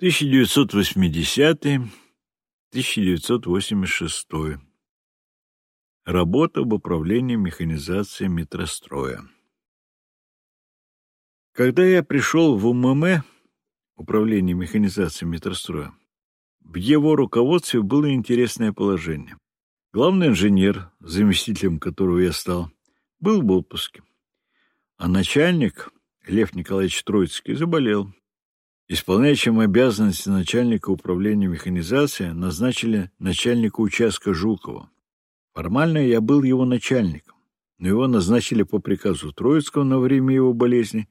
1980-1986. Работа в управлении механизацией метростроя. Когда я пришел в УММ, Управление механизацией метростроя, в его руководстве было интересное положение. Главный инженер, заместителем которого я стал, был в отпуске, а начальник, Лев Николаевич Троицкий, заболел. Исполняющим обязанности начальника управления механизацией назначили начальника участка Жукова. Формально я был его начальником, но его назначили по приказу Троицкого на время его болезни,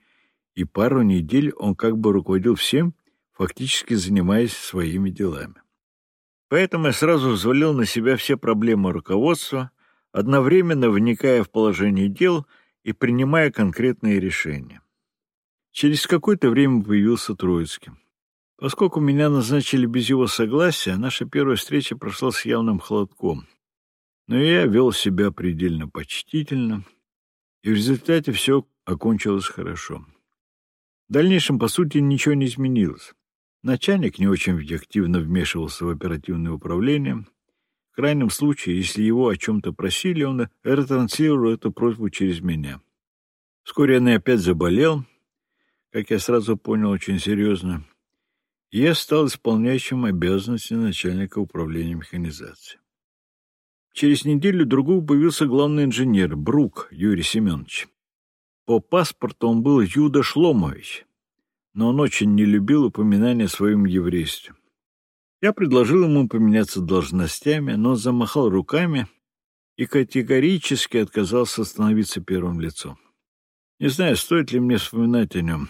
и пару недель он как бы руководил всем, фактически занимаясь своими делами. Поэтому я сразу взвалил на себя все проблемы руководства, одновременно вникая в положение дел и принимая конкретные решения. Через какое-то время появился Троицкий. Поскольку меня назначили без его согласия, наша первая встреча прошла с явным холодком. Но я вел себя предельно почтительно, и в результате все окончилось хорошо. В дальнейшем, по сути, ничего не изменилось. Начальник не очень активно вмешивался в оперативное управление. В крайнем случае, если его о чем-то просили, он ретранслировал эту просьбу через меня. Вскоре он опять заболел, как я сразу понял, очень серьезно, я стал исполняющим обязанности начальника управления механизацией. Через неделю-другую появился главный инженер Брук Юрий Семенович. По паспорту он был Юда Шломович, но он очень не любил упоминания о своем еврействе. Я предложил ему поменяться должностями, но замахал руками и категорически отказался становиться первым лицом. Не знаю, стоит ли мне вспоминать о нем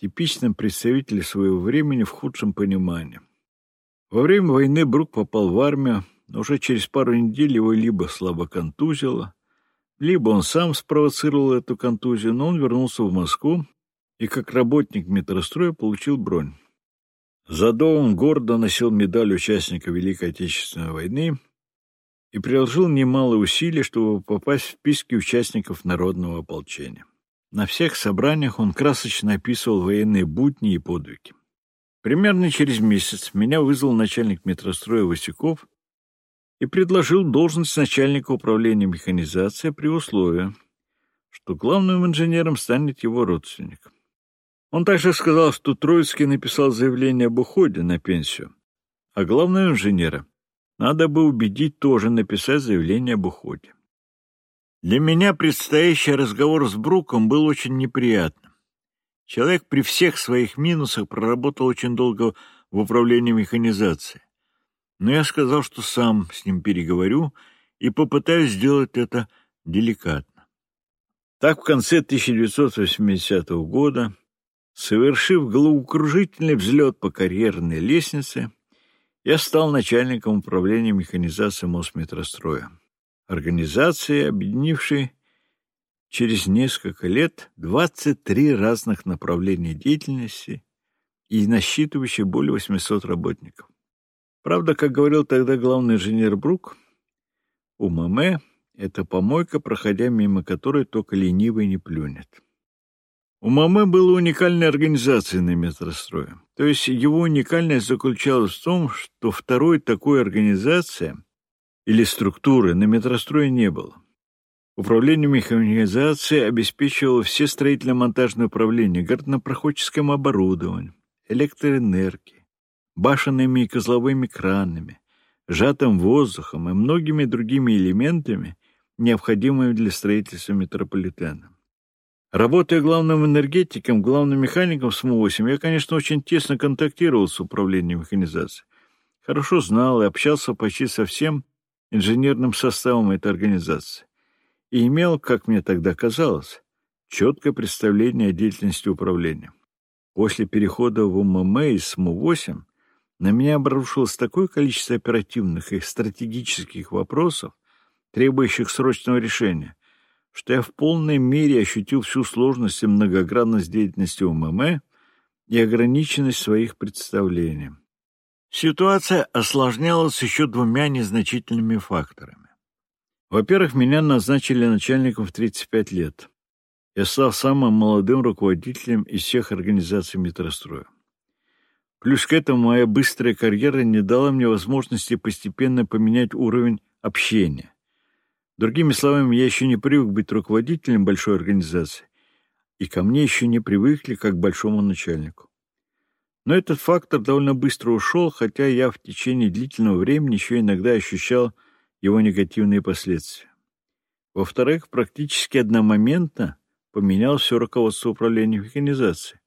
типичным представителем своего времени в худшем понимании. Во время войны Брук попал в армию, но уже через пару недель его либо слабо контузило, либо он сам спровоцировал эту контузию, но он вернулся в Москву и как работник метростроя получил бронь. Задо он гордо носил медаль участника Великой Отечественной войны и приложил немало усилий, чтобы попасть в списки участников народного ополчения. На всех собраниях он красочно описывал военные будни и подвиги. Примерно через месяц меня вызвал начальник метростроя Васюков и предложил должность начальника управления механизацией при условии, что главным инженером станет его родственник. Он также сказал, что Троицкий написал заявление об уходе на пенсию, а главного инженера надо бы убедить тоже написать заявление об уходе. Для меня предстоящий разговор с Бруком был очень неприятным. Человек при всех своих минусах проработал очень долго в управлении механизацией. Но я сказал, что сам с ним переговорю и попытаюсь сделать это деликатно. Так в конце 1980 года, совершив головокружительный взлет по карьерной лестнице, я стал начальником управления механизацией Мосметростроя организации, объединившей через несколько лет 23 разных направления деятельности и насчитывающей более 800 работников. Правда, как говорил тогда главный инженер Брук, у ММ это помойка, проходя мимо которой только ленивый не плюнет. У ММ была уникальная организация на метрострое. То есть его уникальность заключалась в том, что второй такой организации — или структуры на метрострое не было. Управление механизацией обеспечивало все строительно-монтажные управления горнопроходческим оборудованием, электроэнергией, башенными и козловыми кранами, сжатым воздухом и многими другими элементами, необходимыми для строительства метрополитена. Работая главным энергетиком, главным механиком СМУ-8, я, конечно, очень тесно контактировал с управлением механизацией. Хорошо знал и общался почти со всем инженерным составом этой организации и имел, как мне тогда казалось, четкое представление о деятельности управления. После перехода в УММ из СМУ-8 на меня обрушилось такое количество оперативных и стратегических вопросов, требующих срочного решения, что я в полной мере ощутил всю сложность и многогранность деятельности УММ и ограниченность своих представлений. Ситуация осложнялась еще двумя незначительными факторами. Во-первых, меня назначили начальником в 35 лет. Я стал самым молодым руководителем из всех организаций метростроя. Плюс к этому моя быстрая карьера не дала мне возможности постепенно поменять уровень общения. Другими словами, я еще не привык быть руководителем большой организации, и ко мне еще не привыкли как к большому начальнику. Но этот фактор довольно быстро ушел, хотя я в течение длительного времени еще иногда ощущал его негативные последствия. Во-вторых, практически одномоментно поменял все руководство управления механизацией,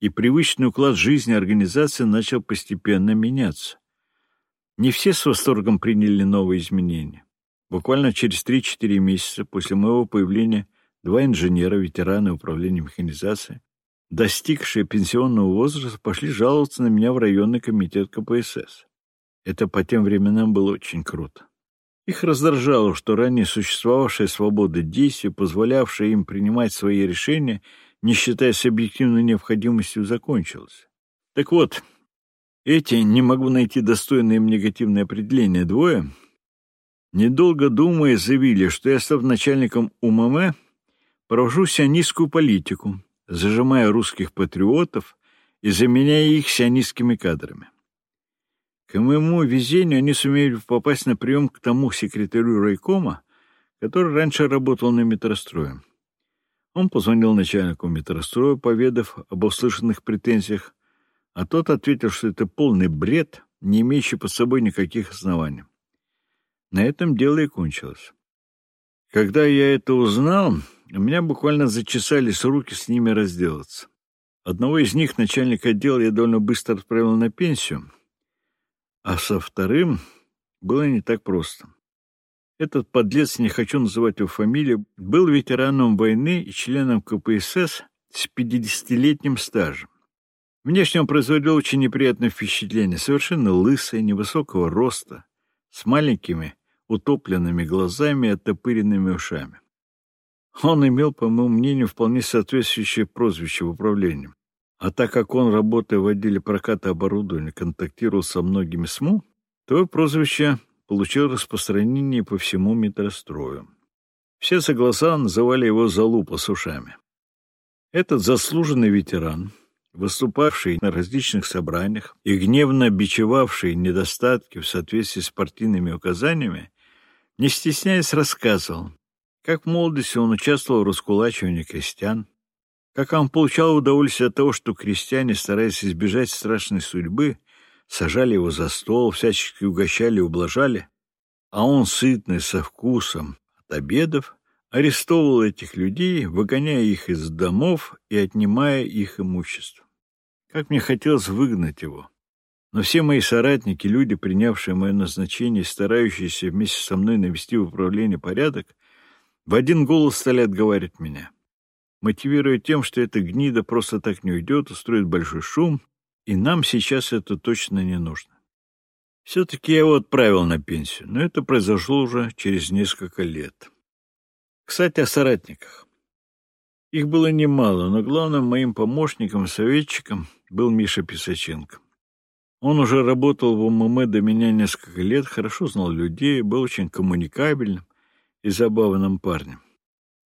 и привычный уклад жизни организации начал постепенно меняться. Не все с восторгом приняли новые изменения. Буквально через 3-4 месяца после моего появления два инженера, ветераны управления механизацией, достигшие пенсионного возраста, пошли жаловаться на меня в районный комитет КПСС. Это по тем временам было очень круто. Их раздражало, что ранее существовавшая свобода действий, позволявшая им принимать свои решения, не считаясь объективной необходимостью, закончилась. Так вот, эти, не могу найти достойное им негативное определение, двое, недолго думая, заявили, что я, став начальником УММ, провожу сионистскую политику, зажимая русских патриотов и заменяя их сионистскими кадрами. К моему везению они сумели попасть на прием к тому секретарю райкома, который раньше работал на метрострое. Он позвонил начальнику метростроя, поведав об услышанных претензиях, а тот ответил, что это полный бред, не имеющий под собой никаких оснований. На этом дело и кончилось. Когда я это узнал, у меня буквально зачесались руки с ними разделаться. Одного из них, начальника отдела, я довольно быстро отправил на пенсию — а со вторым было не так просто. Этот подлец, не хочу называть его фамилию, был ветераном войны и членом КПСС с 50-летним стажем. Внешне он производил очень неприятное впечатление, совершенно лысый, невысокого роста, с маленькими утопленными глазами и оттопыренными ушами. Он имел, по моему мнению, вполне соответствующее прозвище в управлении. А так как он, работая в отделе проката оборудования, контактировал со многими СМУ, то прозвище получил распространение по всему метрострою. Все за глаза называли его «залупа с ушами». Этот заслуженный ветеран, выступавший на различных собраниях и гневно бичевавший недостатки в соответствии с партийными указаниями, не стесняясь рассказывал, как в молодости он участвовал в раскулачивании крестьян, как он получал удовольствие от того, что крестьяне, стараясь избежать страшной судьбы, сажали его за стол, всячески угощали и ублажали, а он, сытный, со вкусом от обедов, арестовывал этих людей, выгоняя их из домов и отнимая их имущество. Как мне хотелось выгнать его. Но все мои соратники, люди, принявшие мое назначение, старающиеся вместе со мной навести в управление порядок, в один голос стали отговаривать меня — мотивируя тем, что эта гнида просто так не уйдет, устроит большой шум, и нам сейчас это точно не нужно. Все-таки я его отправил на пенсию, но это произошло уже через несколько лет. Кстати, о соратниках. Их было немало, но главным моим помощником, советчиком был Миша Писаченко. Он уже работал в ММ до меня несколько лет, хорошо знал людей, был очень коммуникабельным и забавным парнем.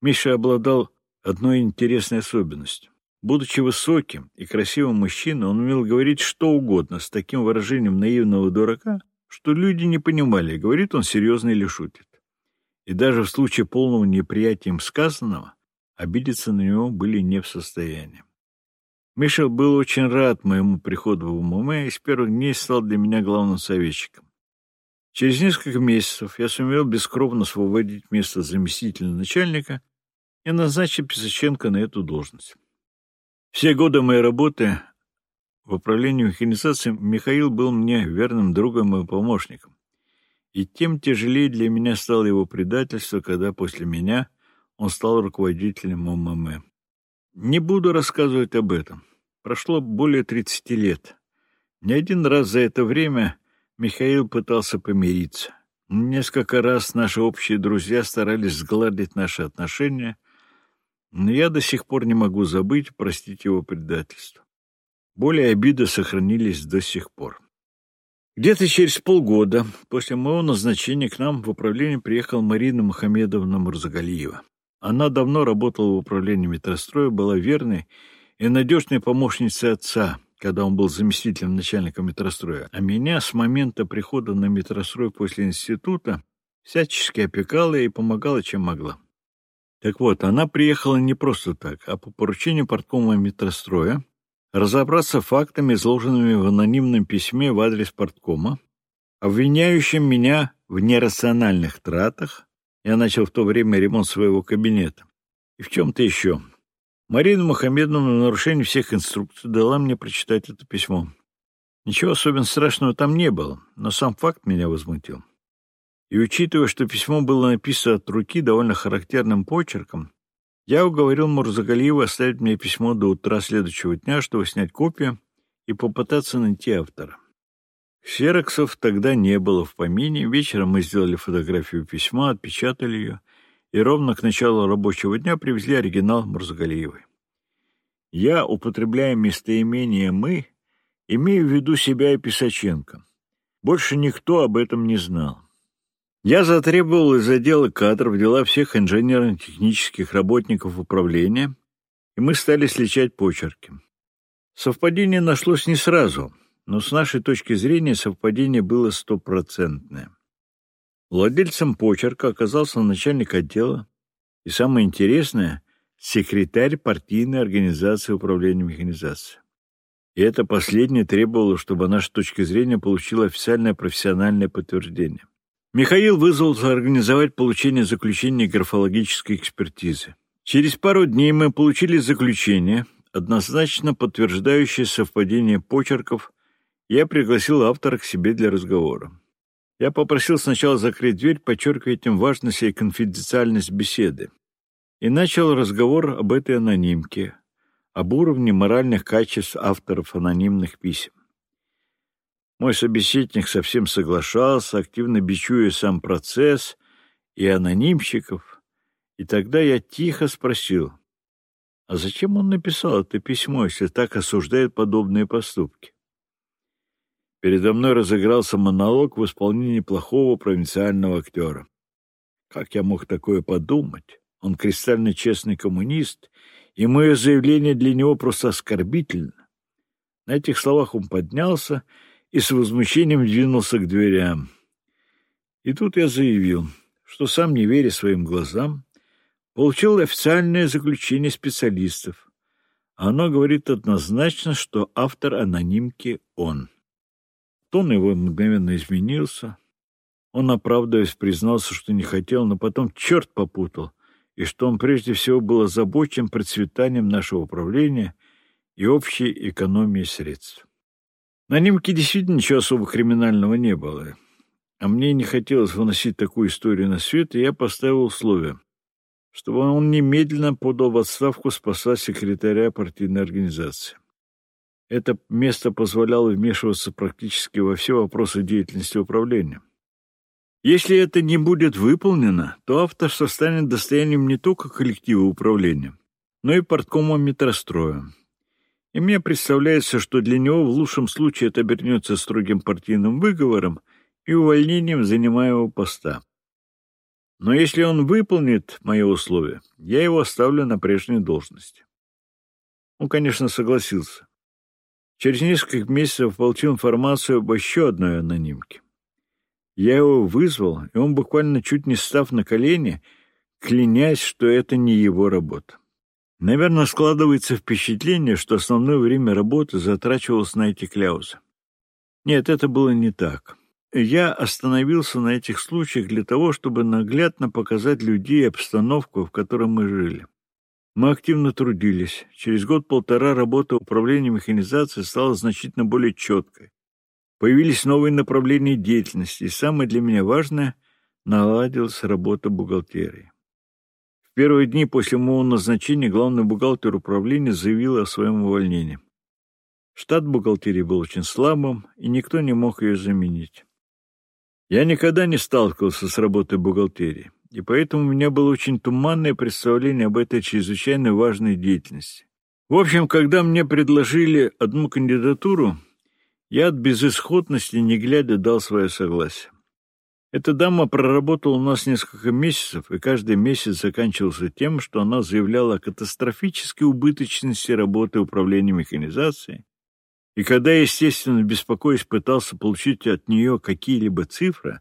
Миша обладал одной интересной особенностью. Будучи высоким и красивым мужчиной, он умел говорить что угодно с таким выражением наивного дурака, что люди не понимали, говорит он серьезно или шутит. И даже в случае полного неприятия им сказанного, обидеться на него были не в состоянии. Миша был очень рад моему приходу в ММ и с первых дней стал для меня главным советчиком. Через несколько месяцев я сумел бескровно освободить место заместителя начальника и назначил Писаченко на эту должность. Все годы моей работы в управлении механизацией Михаил был мне верным другом и помощником. И тем тяжелее для меня стало его предательство, когда после меня он стал руководителем МММ. Не буду рассказывать об этом. Прошло более 30 лет. Не один раз за это время Михаил пытался помириться. Несколько раз наши общие друзья старались сгладить наши отношения, но я до сих пор не могу забыть, простить его предательство. Более обиды сохранились до сих пор. Где-то через полгода после моего назначения к нам в управление приехала Марина Мухамедовна Мурзагалиева. Она давно работала в управлении метростроя, была верной и надежной помощницей отца, когда он был заместителем начальника метростроя, а меня с момента прихода на метрострой после института всячески опекала и помогала, чем могла. Так вот, она приехала не просто так, а по поручению порткома метростроя разобраться фактами, изложенными в анонимном письме в адрес порткома, обвиняющим меня в нерациональных тратах, я начал в то время ремонт своего кабинета, и в чем-то еще. Марина Мухаммедовна в нарушении всех инструкций дала мне прочитать это письмо. Ничего особенно страшного там не было, но сам факт меня возмутил. И учитывая, что письмо было написано от руки довольно характерным почерком, я уговорил Мурзагалиева оставить мне письмо до утра следующего дня, чтобы снять копию и попытаться найти автора. Ксероксов тогда не было в помине. Вечером мы сделали фотографию письма, отпечатали ее и ровно к началу рабочего дня привезли оригинал Мурзагалиевой. Я, употребляя местоимение «мы», имею в виду себя и Писаченко. Больше никто об этом не знал. Я затребовал из отдела кадров дела всех инженерно-технических работников управления, и мы стали сличать почерки. Совпадение нашлось не сразу, но с нашей точки зрения совпадение было стопроцентное. Владельцем почерка оказался начальник отдела и, самое интересное, секретарь партийной организации управления механизацией. И это последнее требовало, чтобы наша точка зрения получила официальное профессиональное подтверждение. Михаил вызвался организовать получение заключения графологической экспертизы. Через пару дней мы получили заключение, однозначно подтверждающее совпадение почерков. Я пригласил автора к себе для разговора. Я попросил сначала закрыть дверь, подчеркивая этим важность и конфиденциальность беседы. И начал разговор об этой анонимке, об уровне моральных качеств авторов анонимных писем. Мой собеседник совсем соглашался, активно бичуя сам процесс и анонимщиков. И тогда я тихо спросил, а зачем он написал это письмо, если так осуждает подобные поступки? Передо мной разыгрался монолог в исполнении плохого провинциального актера. Как я мог такое подумать? Он кристально честный коммунист, и мое заявление для него просто оскорбительно. На этих словах он поднялся и с возмущением двинулся к дверям. И тут я заявил, что сам, не веря своим глазам, получил официальное заключение специалистов. Оно говорит однозначно, что автор анонимки он. Тон его мгновенно изменился. Он, оправдываясь, признался, что не хотел, но потом черт попутал, и что он прежде всего был озабочен процветанием нашего управления и общей экономией средств. На Нимке действительно ничего особо криминального не было, а мне не хотелось выносить такую историю на свет, и я поставил условие, чтобы он немедленно подал в отставку спасать секретаря партийной организации. Это место позволяло вмешиваться практически во все вопросы деятельности управления. Если это не будет выполнено, то авторство станет достоянием не только коллектива управления, но и порткома метростроя. И мне представляется, что для него в лучшем случае это обернется строгим партийным выговором и увольнением занимаемого поста. Но если он выполнит мои условия, я его оставлю на прежней должности. Он, конечно, согласился. Через несколько месяцев получил информацию об еще одной анонимке. Я его вызвал, и он, буквально чуть не став на колени, клянясь, что это не его работа. Наверное, складывается впечатление, что основное время работы затрачивалось на эти кляузы. Нет, это было не так. Я остановился на этих случаях для того, чтобы наглядно показать людей обстановку, в которой мы жили. Мы активно трудились. Через год-полтора работа управления механизацией стала значительно более четкой. Появились новые направления деятельности, и самое для меня важное — наладилась работа бухгалтерии. В первые дни после моего назначения главный бухгалтер управления заявил о своем увольнении. Штат бухгалтерии был очень слабым, и никто не мог ее заменить. Я никогда не сталкивался с работой бухгалтерии и поэтому у меня было очень туманное представление об этой чрезвычайно важной деятельности. В общем, когда мне предложили одну кандидатуру, я от безысходности, не глядя, дал свое согласие. Эта дама проработала у нас несколько месяцев, и каждый месяц заканчивался тем, что она заявляла о катастрофической убыточности работы управления механизацией И когда, естественно, беспокоясь, пытался получить от нее какие-либо цифры,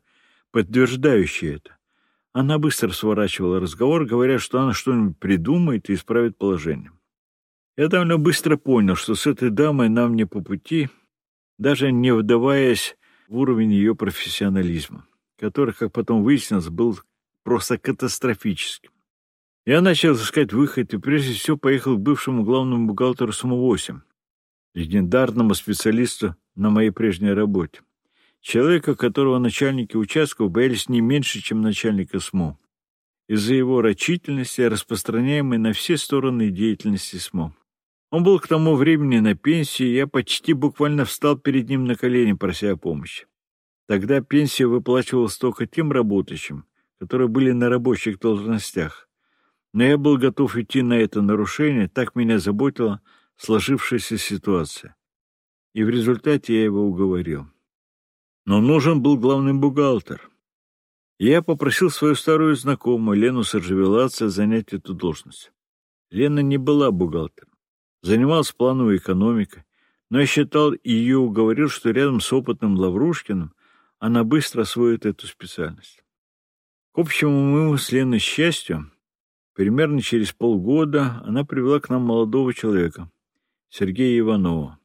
подтверждающие это, она быстро сворачивала разговор, говоря, что она что-нибудь придумает и исправит положение. Я довольно быстро понял, что с этой дамой нам не по пути, даже не вдаваясь в уровень ее профессионализма, который, как потом выяснилось, был просто катастрофическим. Я начал искать выход и прежде всего поехал к бывшему главному бухгалтеру СМО-8, легендарному специалисту на моей прежней работе. Человека, которого начальники участков боялись не меньше, чем начальника СМО, из-за его рачительности, распространяемой на все стороны деятельности СМО. Он был к тому времени на пенсии, и я почти буквально встал перед ним на колени, прося о помощи. Тогда пенсия выплачивалась только тем работающим, которые были на рабочих должностях. Но я был готов идти на это нарушение, так меня заботила сложившаяся ситуация. И в результате я его уговорил. Но нужен был главный бухгалтер. я попросил свою старую знакомую Лену Саржевелаца занять эту должность. Лена не была бухгалтером, занималась плановой экономикой, но я считал и ее уговорил, что рядом с опытным Лаврушкиным она быстро освоит эту специальность. К общему моему с Леной счастью, примерно через полгода она привела к нам молодого человека, Сергея Иванова,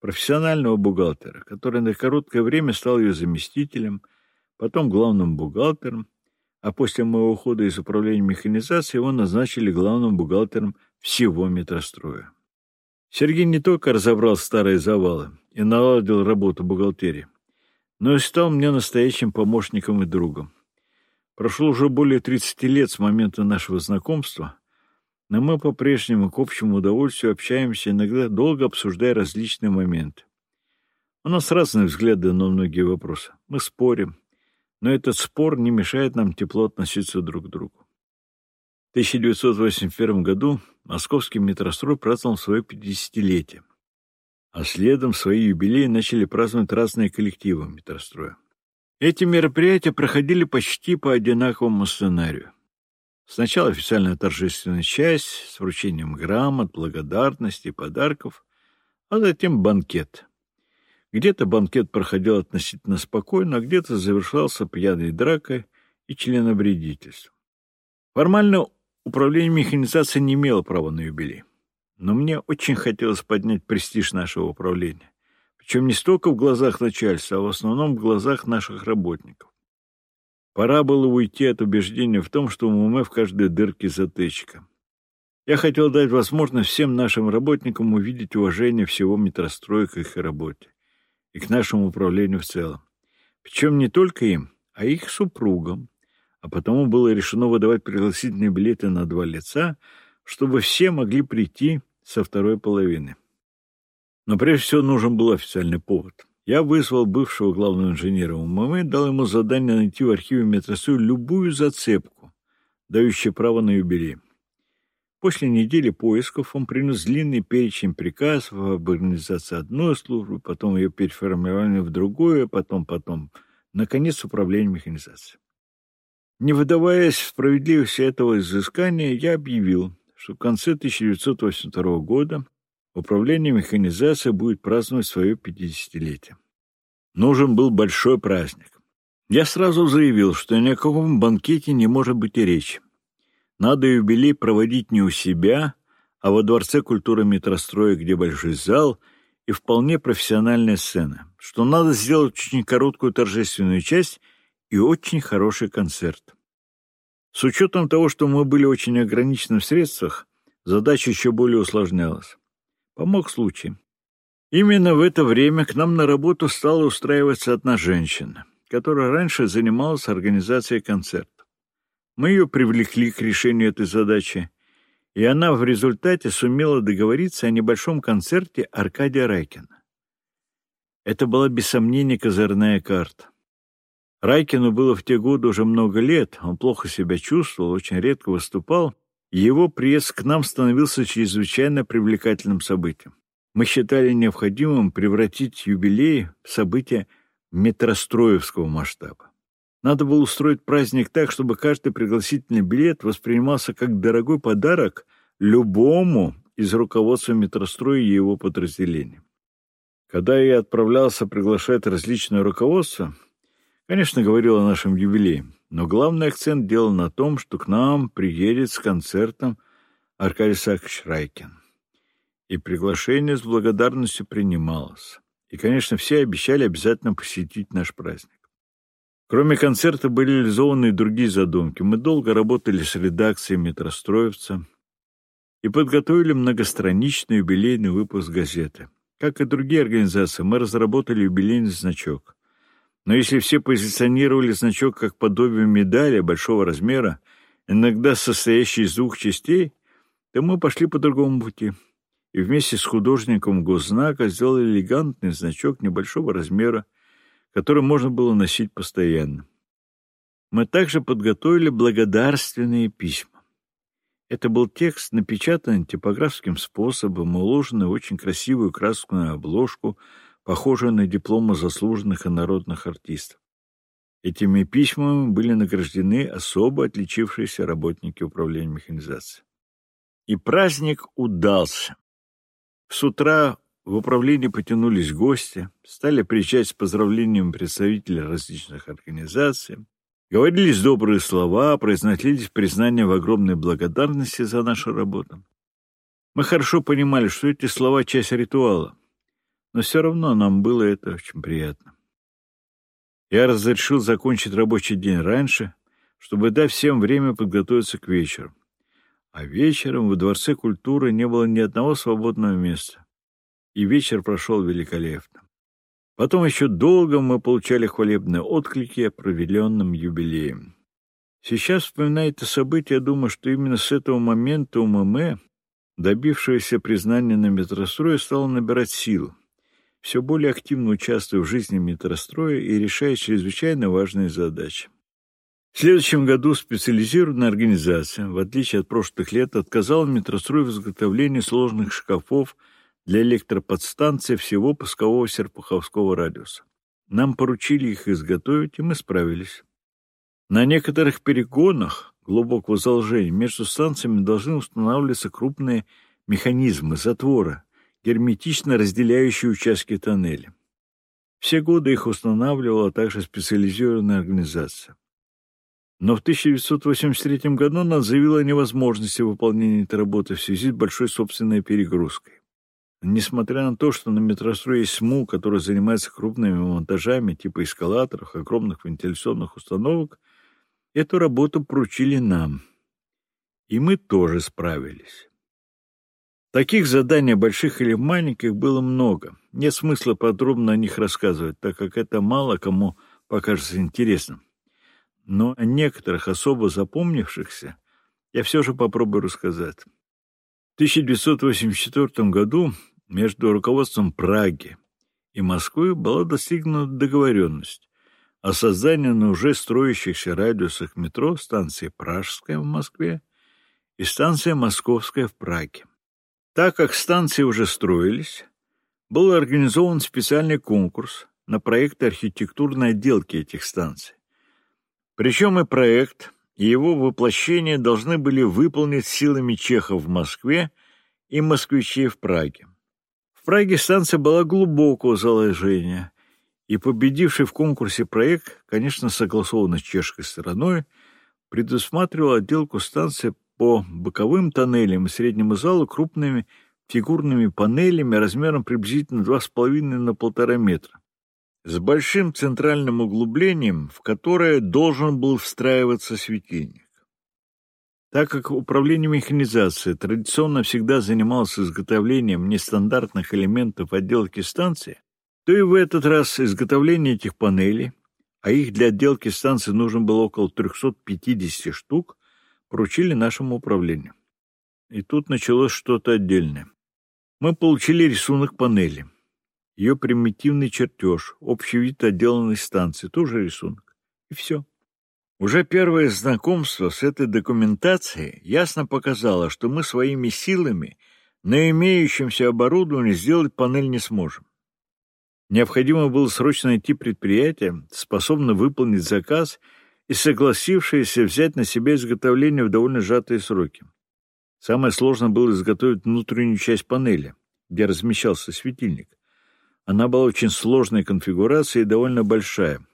профессионального бухгалтера, который на короткое время стал ее заместителем, потом главным бухгалтером, а после моего ухода из управления механизацией его назначили главным бухгалтером всего метростроя. Сергей не только разобрал старые завалы и наладил работу бухгалтерии, но и стал мне настоящим помощником и другом. Прошло уже более 30 лет с момента нашего знакомства, но мы по-прежнему к общему удовольствию общаемся, иногда долго обсуждая различные моменты. У нас разные взгляды на многие вопросы. Мы спорим, но этот спор не мешает нам тепло относиться друг к другу. В 1981 году московский метрострой праздновал свое 50-летие, а следом свои юбилеи начали праздновать разные коллективы метростроя. Эти мероприятия проходили почти по одинаковому сценарию. Сначала официальная торжественная часть с вручением грамот, благодарностей, подарков, а затем банкет. Где-то банкет проходил относительно спокойно, а где-то завершался пьяной дракой и членовредительством. Формально управление механизацией не имело права на юбилей, но мне очень хотелось поднять престиж нашего управления. Причем не столько в глазах начальства, а в основном в глазах наших работников. Пора было уйти от убеждения в том, что у ММ в каждой дырке затычка. Я хотел дать возможность всем нашим работникам увидеть уважение всего метростроя к их работе и к нашему управлению в целом. Причем не только им, а их супругам. А потому было решено выдавать пригласительные билеты на два лица, чтобы все могли прийти со второй половины. Но прежде всего нужен был официальный повод. Я вызвал бывшего главного инженера УММ дал ему задание найти в архиве метросу любую зацепку, дающую право на юбилей. После недели поисков он принес длинный перечень приказов об организации одной службы, потом ее переформирование в другую, потом, потом, наконец, управление механизацией. Не выдаваясь справедливости этого изыскания, я объявил, что в конце 1982 года Управление механизацией будет праздновать свое 50-летие. Нужен был большой праздник. Я сразу заявил, что ни о каком банкете не может быть и речи. Надо юбилей проводить не у себя, а во Дворце культуры метростроя, где большой зал и вполне профессиональная сцена, что надо сделать очень короткую торжественную часть и очень хороший концерт. С учетом того, что мы были очень ограничены в средствах, задача еще более усложнялась. Помог случай. Именно в это время к нам на работу стала устраиваться одна женщина, которая раньше занималась организацией концертов. Мы ее привлекли к решению этой задачи, и она в результате сумела договориться о небольшом концерте Аркадия Райкина. Это была без сомнения козырная карта. Райкину было в те годы уже много лет, он плохо себя чувствовал, очень редко выступал, его приезд к нам становился чрезвычайно привлекательным событием. Мы считали необходимым превратить юбилей в событие метростроевского масштаба. Надо было устроить праздник так, чтобы каждый пригласительный билет воспринимался как дорогой подарок любому из руководства метростроя и его подразделений. Когда я отправлялся приглашать различное руководство, конечно, говорил о нашем юбилее, но главный акцент делал на том, что к нам приедет с концертом Аркадий Сакович Райкин. И приглашение с благодарностью принималось. И, конечно, все обещали обязательно посетить наш праздник. Кроме концерта были реализованы и другие задумки. Мы долго работали с редакцией «Метростроевца» и подготовили многостраничный юбилейный выпуск газеты. Как и другие организации, мы разработали юбилейный значок. Но если все позиционировали значок как подобие медали большого размера, иногда состоящей из двух частей, то мы пошли по другому пути и вместе с художником госзнака сделали элегантный значок небольшого размера, который можно было носить постоянно. Мы также подготовили благодарственные письма. Это был текст, напечатанный типографским способом, уложенный в очень красивую красную обложку, похожую на дипломы заслуженных и народных артистов. Этими письмами были награждены особо отличившиеся работники управления механизацией. И праздник удался. С утра в управлении потянулись гости, стали приезжать с поздравлением представители различных организаций, говорились добрые слова, произносились признания в огромной благодарности за нашу работу. Мы хорошо понимали, что эти слова — часть ритуала, но все равно нам было это очень приятно. Я разрешил закончить рабочий день раньше, чтобы дать всем время подготовиться к вечеру. А вечером во Дворце культуры не было ни одного свободного места и вечер прошел великолепно. Потом еще долго мы получали хвалебные отклики о проведенном юбилее. Сейчас, вспоминая это событие, я думаю, что именно с этого момента УММ, добившаяся признания на метрострое, стала набирать силу, все более активно участвуя в жизни метростроя и решая чрезвычайно важные задачи. В следующем году специализированная организация, в отличие от прошлых лет, отказала метрострою в изготовлении сложных шкафов для электроподстанции всего пускового Серпуховского радиуса. Нам поручили их изготовить, и мы справились. На некоторых перегонах глубокого заложения между станциями должны устанавливаться крупные механизмы, затвора, герметично разделяющие участки тоннеля. Все годы их устанавливала также специализированная организация. Но в 1983 году она заявила о невозможности выполнения этой работы в связи с большой собственной перегрузкой. Несмотря на то, что на метрострое есть СМУ, который занимается крупными монтажами типа эскалаторов, огромных вентиляционных установок, эту работу поручили нам. И мы тоже справились. Таких заданий, больших или маленьких, было много. Нет смысла подробно о них рассказывать, так как это мало кому покажется интересным. Но о некоторых особо запомнившихся я все же попробую рассказать. В 1984 году между руководством Праги и Москвы была достигнута договоренность о создании на уже строящихся радиусах метро станции Пражская в Москве и станция Московская в Праге. Так как станции уже строились, был организован специальный конкурс на проект архитектурной отделки этих станций. Причем и проект, и его воплощение должны были выполнить силами чехов в Москве и москвичей в Праге. В Праге станция была глубокого заложения, и победивший в конкурсе проект, конечно, согласованный с чешской стороной, предусматривал отделку станции по боковым тоннелям и среднему залу крупными фигурными панелями размером приблизительно 2,5 на 1,5 метра, с большим центральным углублением, в которое должен был встраиваться светильник. Так как управление механизацией традиционно всегда занималось изготовлением нестандартных элементов отделки станции, то и в этот раз изготовление этих панелей, а их для отделки станции нужно было около 350 штук, поручили нашему управлению. И тут началось что-то отдельное. Мы получили рисунок панели, ее примитивный чертеж, общий вид отделанной станции, тоже рисунок. И все. Уже первое знакомство с этой документацией ясно показало, что мы своими силами на имеющемся оборудовании сделать панель не сможем. Необходимо было срочно найти предприятие, способное выполнить заказ и согласившееся взять на себя изготовление в довольно сжатые сроки. Самое сложное было изготовить внутреннюю часть панели, где размещался светильник. Она была очень сложной конфигурации и довольно большая.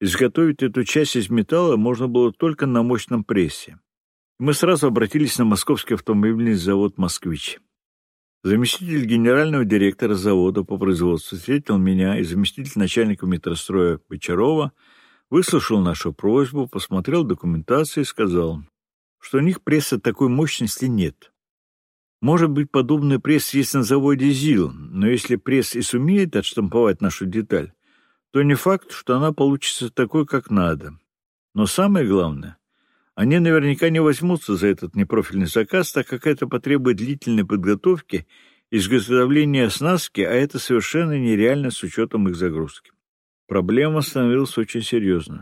Изготовить эту часть из металла можно было только на мощном прессе. Мы сразу обратились на московский автомобильный завод «Москвич». Заместитель генерального директора завода по производству встретил меня и заместитель начальника метростроя Бочарова, выслушал нашу просьбу, посмотрел документацию и сказал, что у них пресса такой мощности нет. Может быть, подобный пресс есть на заводе ЗИЛ, но если пресс и сумеет отштамповать нашу деталь, то не факт, что она получится такой, как надо. Но самое главное, они наверняка не возьмутся за этот непрофильный заказ, так как это потребует длительной подготовки, изготовления оснастки, а это совершенно нереально с учетом их загрузки. Проблема становилась очень серьезной.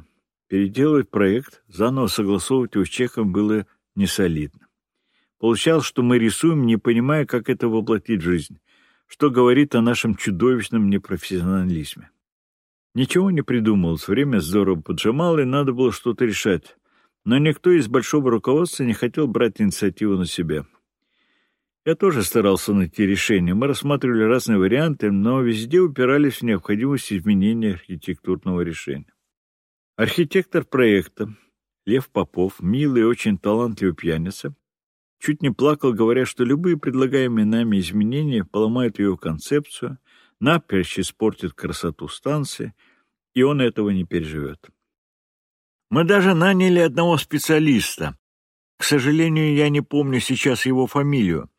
Переделывать проект, заново согласовывать его с чехом было несолидно. Получалось, что мы рисуем, не понимая, как это воплотить в жизнь, что говорит о нашем чудовищном непрофессионализме. Ничего не придумалось, время здорово поджимало, и надо было что-то решать. Но никто из большого руководства не хотел брать инициативу на себя. Я тоже старался найти решение. Мы рассматривали разные варианты, но везде упирались в необходимость изменения архитектурного решения. Архитектор проекта Лев Попов, милый и очень талантливый пьяница, Чуть не плакал, говоря, что любые предлагаемые нами изменения поломают ее концепцию, наперечь испортят красоту станции, и он этого не переживет. Мы даже наняли одного специалиста. К сожалению, я не помню сейчас его фамилию,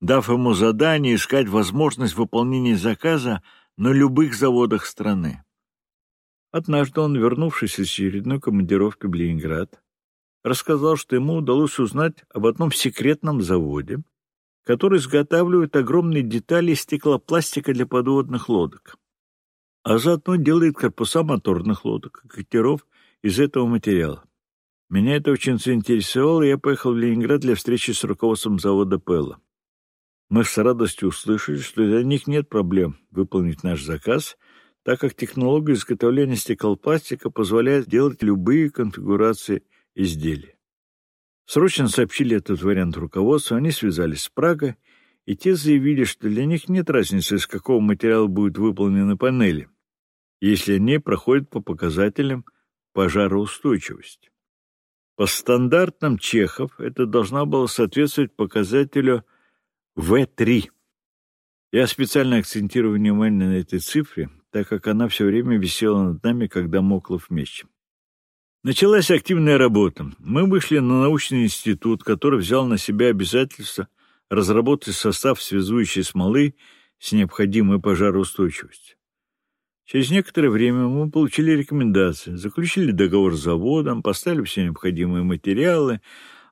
дав ему задание искать возможность выполнения заказа на любых заводах страны. Однажды он, вернувшись из очередной командировки в Ленинград, рассказал, что ему удалось узнать об одном секретном заводе, который изготавливает огромные детали стеклопластика для подводных лодок, а заодно делает корпуса моторных лодок и катеров из этого материала. Меня это очень заинтересовало, и я поехал в Ленинград для встречи с руководством завода Пелла. Мы с радостью услышали, что для них нет проблем выполнить наш заказ, так как технология изготовления стеклопластика позволяет делать любые конфигурации изделия. Срочно сообщили этот вариант руководству, они связались с Прагой, и те заявили, что для них нет разницы, из какого материала будет выполнены панели, если они проходят по показателям пожароустойчивости. По стандартам чехов это должна была соответствовать показателю В3. Я специально акцентирую внимание на этой цифре, так как она все время висела над нами, когда мокла в меч. Началась активная работа. Мы вышли на научный институт, который взял на себя обязательство разработать состав связующей смолы с необходимой пожароустойчивостью. Через некоторое время мы получили рекомендации, заключили договор с заводом, поставили все необходимые материалы,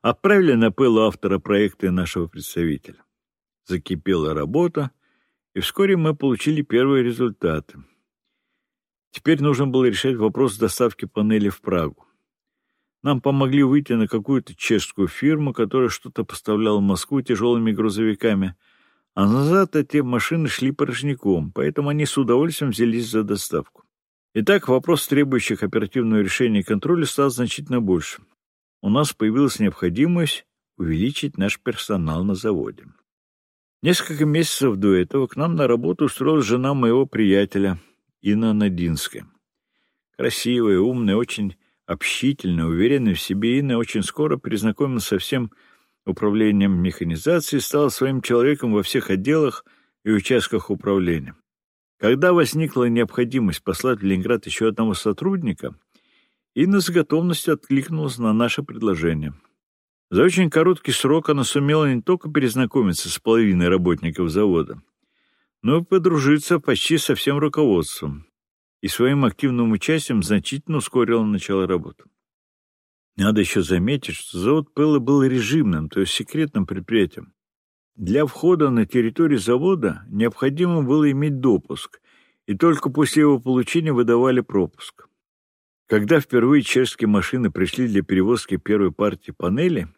отправили на пылу автора проекта и нашего представителя. Закипела работа, и вскоре мы получили первые результаты. Теперь нужно было решать вопрос доставки панели в Прагу. Нам помогли выйти на какую-то чешскую фирму, которая что-то поставляла в Москву тяжелыми грузовиками, а назад эти машины шли порожняком, поэтому они с удовольствием взялись за доставку. Итак, вопрос, требующих оперативного решения и контроля, стал значительно больше. У нас появилась необходимость увеличить наш персонал на заводе. Несколько месяцев до этого к нам на работу устроилась жена моего приятеля, Инна Надинская. Красивая, умная, очень общительная, уверенная в себе Инна очень скоро перезнакомилась со всем управлением механизации, стала своим человеком во всех отделах и участках управления. Когда возникла необходимость послать в Ленинград еще одного сотрудника, Инна с готовностью откликнулась на наше предложение. За очень короткий срок она сумела не только перезнакомиться с половиной работников завода, но подружиться почти со всем руководством и своим активным участием значительно ускорила начало работы. Надо еще заметить, что завод Пэлла был режимным, то есть секретным предприятием. Для входа на территорию завода необходимо было иметь допуск, и только после его получения выдавали пропуск. Когда впервые чешские машины пришли для перевозки первой партии панели,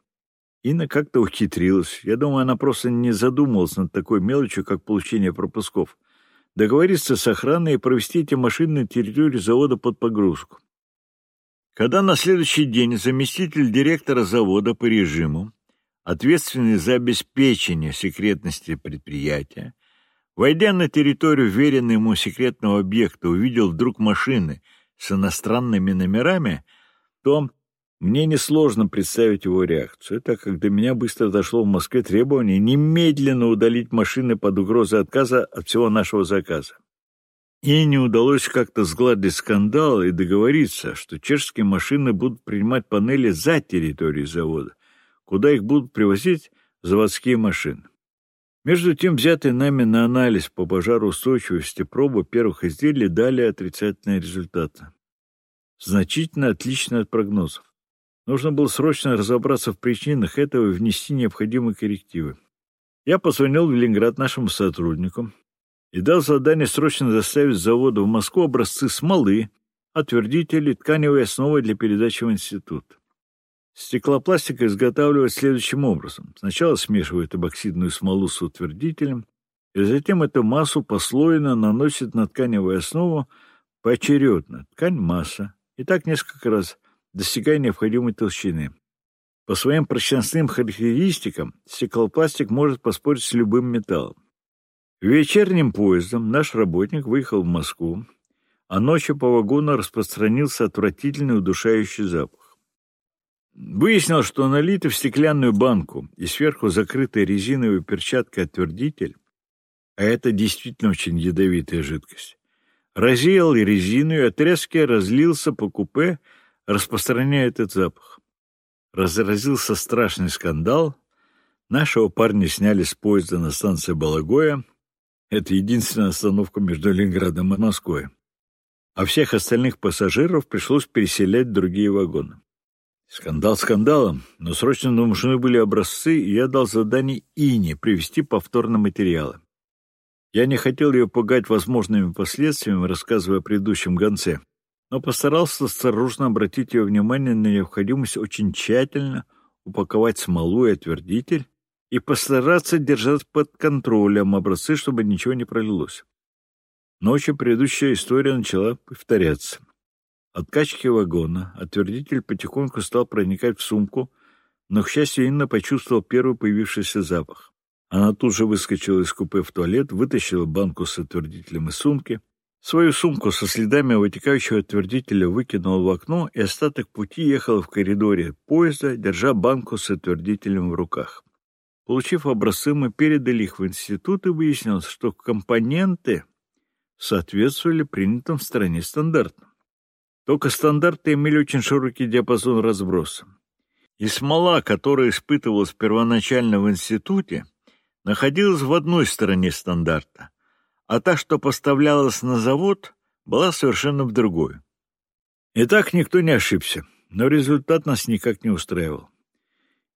Инна как-то ухитрилась. Я думаю, она просто не задумывалась над такой мелочью, как получение пропусков. Договориться с охраной и провести эти машины на территорию завода под погрузку. Когда на следующий день заместитель директора завода по режиму, ответственный за обеспечение секретности предприятия, Войдя на территорию веренного ему секретного объекта, увидел вдруг машины с иностранными номерами, то мне несложно представить его реакцию, так как до меня быстро дошло в Москве требование немедленно удалить машины под угрозой отказа от всего нашего заказа. И не удалось как-то сгладить скандал и договориться, что чешские машины будут принимать панели за территорией завода, куда их будут привозить заводские машины. Между тем, взятые нами на анализ по пожароустойчивости пробы первых изделий дали отрицательные результаты. Значительно отлично от прогнозов. Нужно было срочно разобраться в причинах этого и внести необходимые коррективы. Я позвонил в Ленинград нашему сотруднику, и дал задание срочно доставить с завода в Москву образцы смолы, отвердители, тканевой основы для передачи в институт. Стеклопластика изготавливают следующим образом. Сначала смешивают эбоксидную смолу с утвердителем, и затем эту массу послойно наносят на тканевую основу поочередно, ткань-масса, и так несколько раз, достигая необходимой толщины. По своим прочностным характеристикам стеклопластик может поспорить с любым металлом. Вечерним поездом наш работник выехал в Москву, а ночью по вагону распространился отвратительный удушающий запах. Выяснилось, что налитый в стеклянную банку и сверху закрытая резиновой перчаткой отвердитель, а это действительно очень ядовитая жидкость, разъел резину и отрезки разлился по купе, распространяя этот запах. Разразился страшный скандал. Нашего парня сняли с поезда на станции Балагоя, это единственная остановка между Ленинградом и Москвой. А всех остальных пассажиров пришлось переселять в другие вагоны. Скандал скандалом, но срочно нужны были образцы, и я дал задание Ине привести повторно материалы. Я не хотел ее пугать возможными последствиями, рассказывая о предыдущем гонце, но постарался осторожно обратить ее внимание на необходимость очень тщательно упаковать смолу и отвердитель и постараться держать под контролем образцы, чтобы ничего не пролилось. Ночью предыдущая история начала повторяться. От качки вагона отвердитель потихоньку стал проникать в сумку, но, к счастью, Инна почувствовал первый появившийся запах. Она тут же выскочила из купе в туалет, вытащила банку с отвердителем из сумки, свою сумку со следами вытекающего отвердителя выкинула в окно и остаток пути ехала в коридоре поезда, держа банку с отвердителем в руках. Получив образцы, мы передали их в институт, и выяснилось, что компоненты соответствовали принятым в стране стандартам. Только стандарты имели очень широкий диапазон разброса. И смола, которая испытывалась первоначально в институте, находилась в одной стороне стандарта, а та, что поставлялась на завод, была совершенно в другой. И так никто не ошибся, но результат нас никак не устраивал.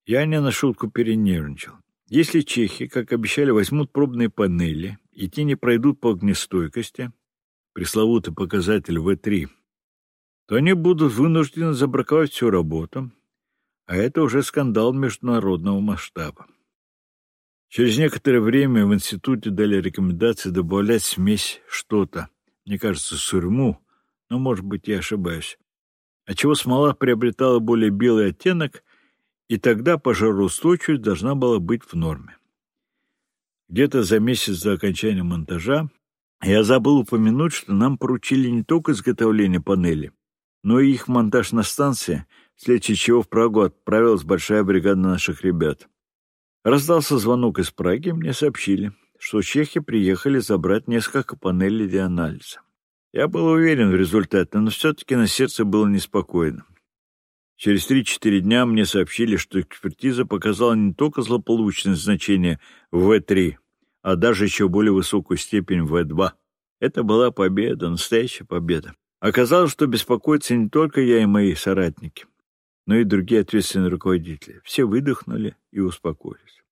Я не на шутку перенервничал. Если чехи, как обещали, возьмут пробные панели, и те не пройдут по огнестойкости, пресловутый показатель В3, то они будут вынуждены забраковать всю работу, а это уже скандал международного масштаба. Через некоторое время в институте дали рекомендации добавлять смесь что-то, мне кажется, сурьму, но, может быть, я ошибаюсь, отчего смола приобретала более белый оттенок — и тогда пожароустойчивость должна была быть в норме. Где-то за месяц до окончания монтажа я забыл упомянуть, что нам поручили не только изготовление панели, но и их монтаж на станции, вследствие чего в Прагу отправилась большая бригада наших ребят. Раздался звонок из Праги, мне сообщили, что чехи приехали забрать несколько панелей для анализа. Я был уверен в результате, но все-таки на сердце было неспокойно. Через 3-4 дня мне сообщили, что экспертиза показала не только злополучное значение В3, а даже еще более высокую степень В2. Это была победа, настоящая победа. Оказалось, что беспокоиться не только я и мои соратники, но и другие ответственные руководители. Все выдохнули и успокоились.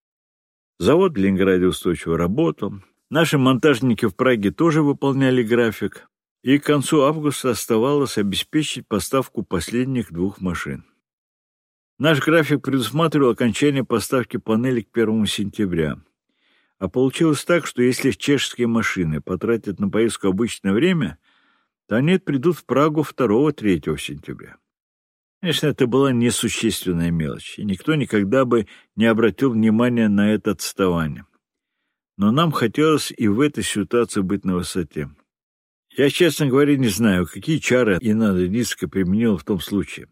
Завод в Ленинграде устойчиво работал. Наши монтажники в Праге тоже выполняли график и к концу августа оставалось обеспечить поставку последних двух машин. Наш график предусматривал окончание поставки панелей к 1 сентября. А получилось так, что если чешские машины потратят на поездку обычное время, то они придут в Прагу 2-3 сентября. Конечно, это была несущественная мелочь, и никто никогда бы не обратил внимания на это отставание. но нам хотелось и в этой ситуации быть на высоте. Я, честно говоря, не знаю, какие чары Инада Ницка применила в том случае.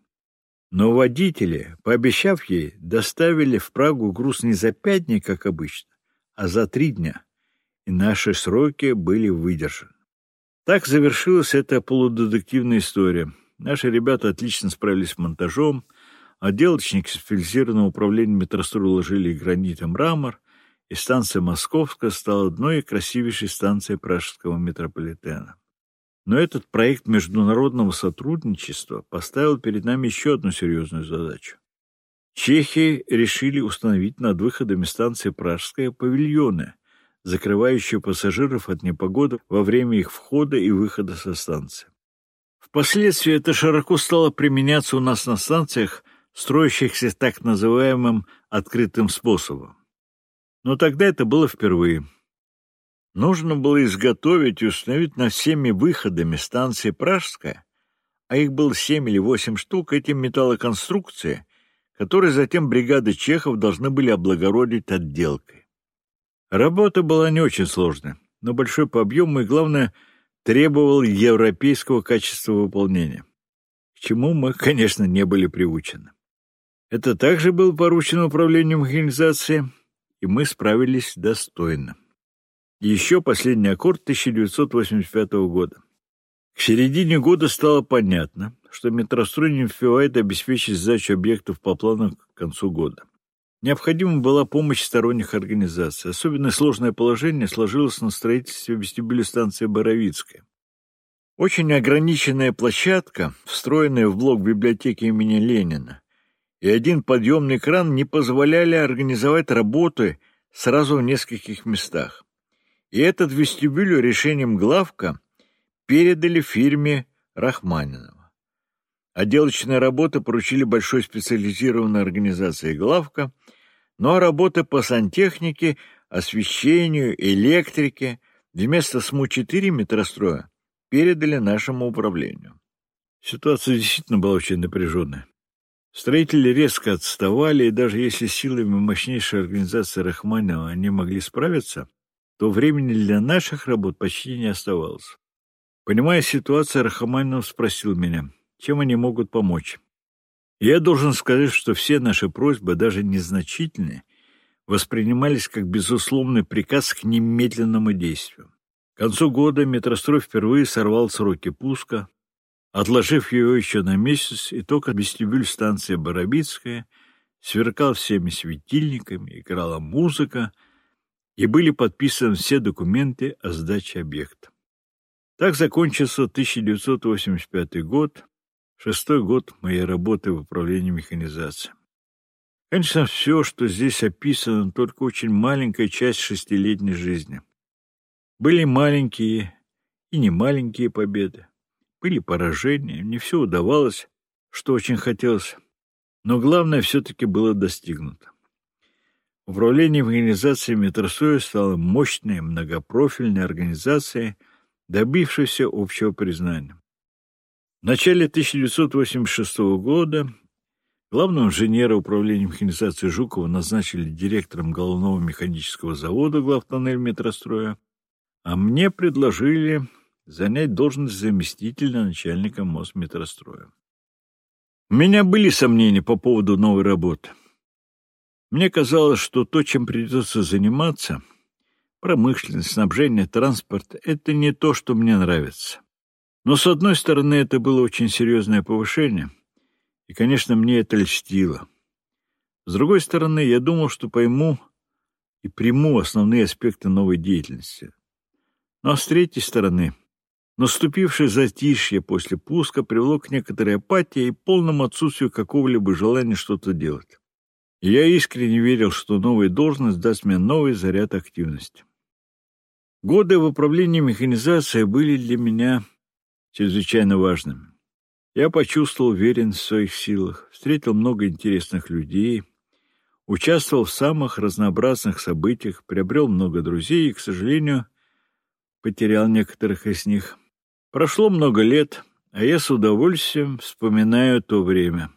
Но водители, пообещав ей, доставили в Прагу груз не за пять дней, как обычно, а за три дня, и наши сроки были выдержаны. Так завершилась эта полудетективная история. Наши ребята отлично справились с монтажом, отделочники специализированного управления метрострой уложили гранит и мрамор, и станция Московская стала одной из красивейшей станций пражского метрополитена. Но этот проект международного сотрудничества поставил перед нами еще одну серьезную задачу. Чехи решили установить над выходами станции Пражская павильоны, закрывающие пассажиров от непогоды во время их входа и выхода со станции. Впоследствии это широко стало применяться у нас на станциях, строящихся так называемым открытым способом. Но тогда это было впервые. Нужно было изготовить и установить над всеми выходами станции Пражская, а их было семь или восемь штук, эти металлоконструкции, которые затем бригады чехов должны были облагородить отделкой. Работа была не очень сложная, но большой по объему и, главное, требовал европейского качества выполнения, к чему мы, конечно, не были приучены. Это также было поручено управлению механизации, и мы справились достойно. Еще последний аккорд 1985 года. К середине года стало понятно, что метрострой не успевает обеспечить сдачу объектов по плану к концу года. Необходима была помощь сторонних организаций. Особенно сложное положение сложилось на строительстве вестибюля станции Боровицкая. Очень ограниченная площадка, встроенная в блок библиотеки имени Ленина, и один подъемный кран не позволяли организовать работы сразу в нескольких местах. И этот вестибюль решением главка передали фирме Рахманинова. Отделочные работы поручили большой специализированной организации главка, но работы по сантехнике, освещению, электрике вместо СМУ-4 метростроя передали нашему управлению. Ситуация действительно была очень напряженная. Строители резко отставали, и даже если силами мощнейшей организации Рахманинова они могли справиться, то времени для наших работ почти не оставалось. Понимая ситуацию, Рахаманинов спросил меня, чем они могут помочь. Я должен сказать, что все наши просьбы, даже незначительные, воспринимались как безусловный приказ к немедленному действию. К концу года метрострой впервые сорвал сроки пуска, отложив его еще на месяц, и только вестибюль станции Боровицкая сверкал всеми светильниками, играла музыка — и были подписаны все документы о сдаче объекта. Так закончился 1985 год, шестой год моей работы в управлении механизацией. Конечно, все, что здесь описано, только очень маленькая часть шестилетней жизни. Были маленькие и не маленькие победы, были поражения, не все удавалось, что очень хотелось, но главное все-таки было достигнуто. Управление организацией Метросоя стало мощной многопрофильной организацией, добившейся общего признания. В начале 1986 года главного инженера управления механизации Жукова назначили директором головного механического завода главтоннель метростроя, а мне предложили занять должность заместителя начальника Мосметростроя. У меня были сомнения по поводу новой работы. Мне казалось, что то, чем придется заниматься, промышленность, снабжение, транспорт, это не то, что мне нравится. Но, с одной стороны, это было очень серьезное повышение, и, конечно, мне это льстило. С другой стороны, я думал, что пойму и приму основные аспекты новой деятельности. Но с третьей стороны, наступившее затишье после пуска привело к некоторой апатии и полному отсутствию какого-либо желания что-то делать я искренне верил, что новая должность даст мне новый заряд активности. Годы в управлении механизацией были для меня чрезвычайно важными. Я почувствовал уверенность в своих силах, встретил много интересных людей, участвовал в самых разнообразных событиях, приобрел много друзей и, к сожалению, потерял некоторых из них. Прошло много лет, а я с удовольствием вспоминаю то время.